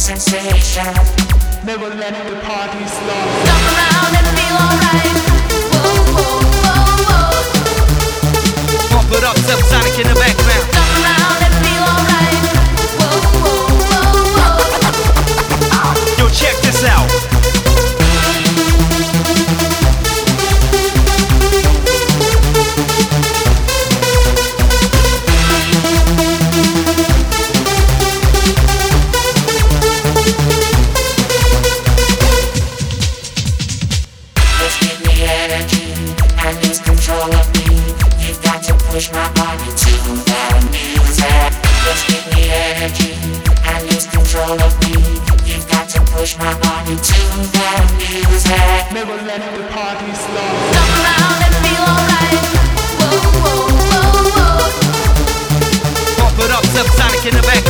sensation. Never let the party stop. Stop around and feel. in the back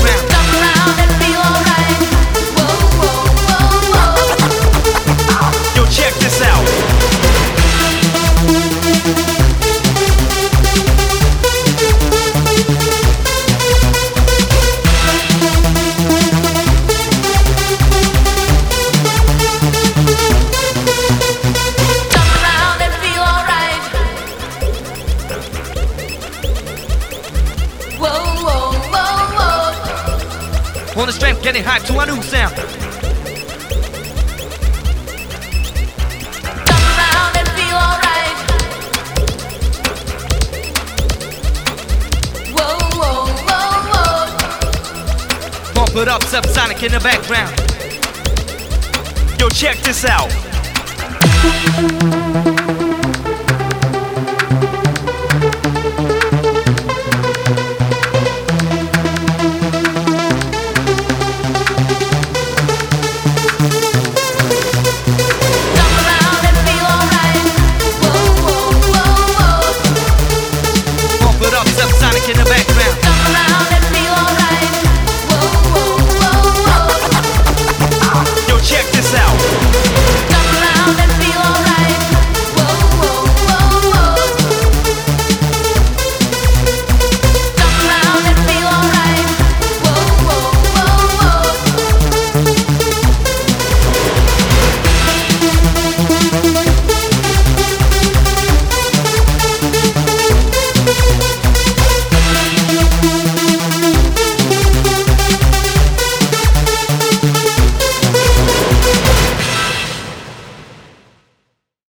On the strength, getting high to a new sound. Put up subsonic in the background. Yo, check this out.